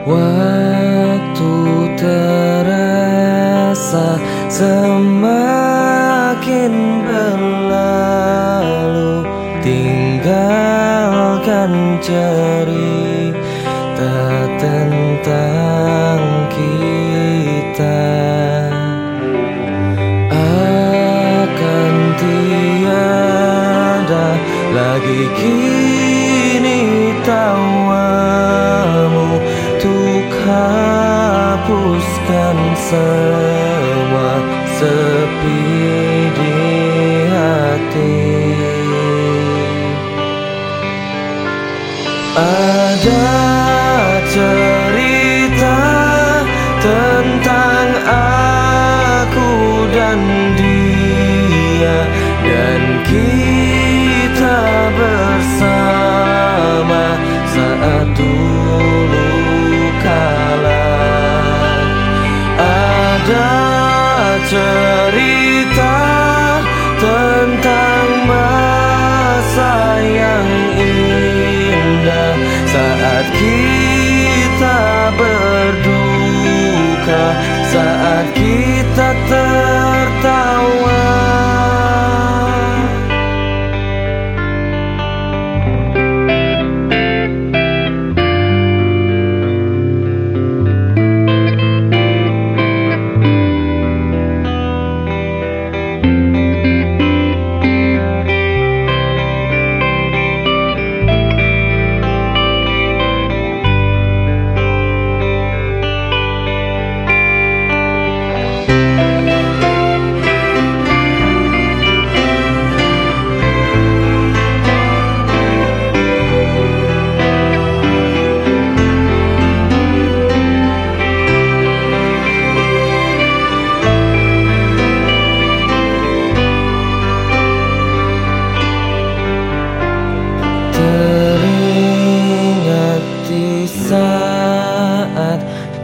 Waktu terasa semakin berlalu Tinggalkan cerita tentang semua sepi di hati. Ada cerita tentang aku dan dia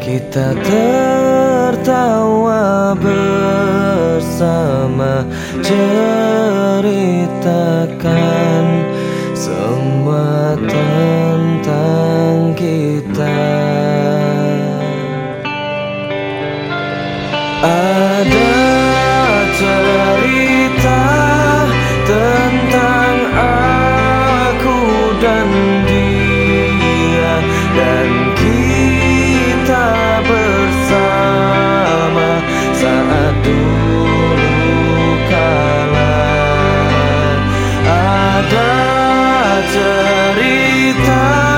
kita tertawa bersama Ceritakan semua tentang kita. Ada cerita tentang aku dan dia Dan ada cerita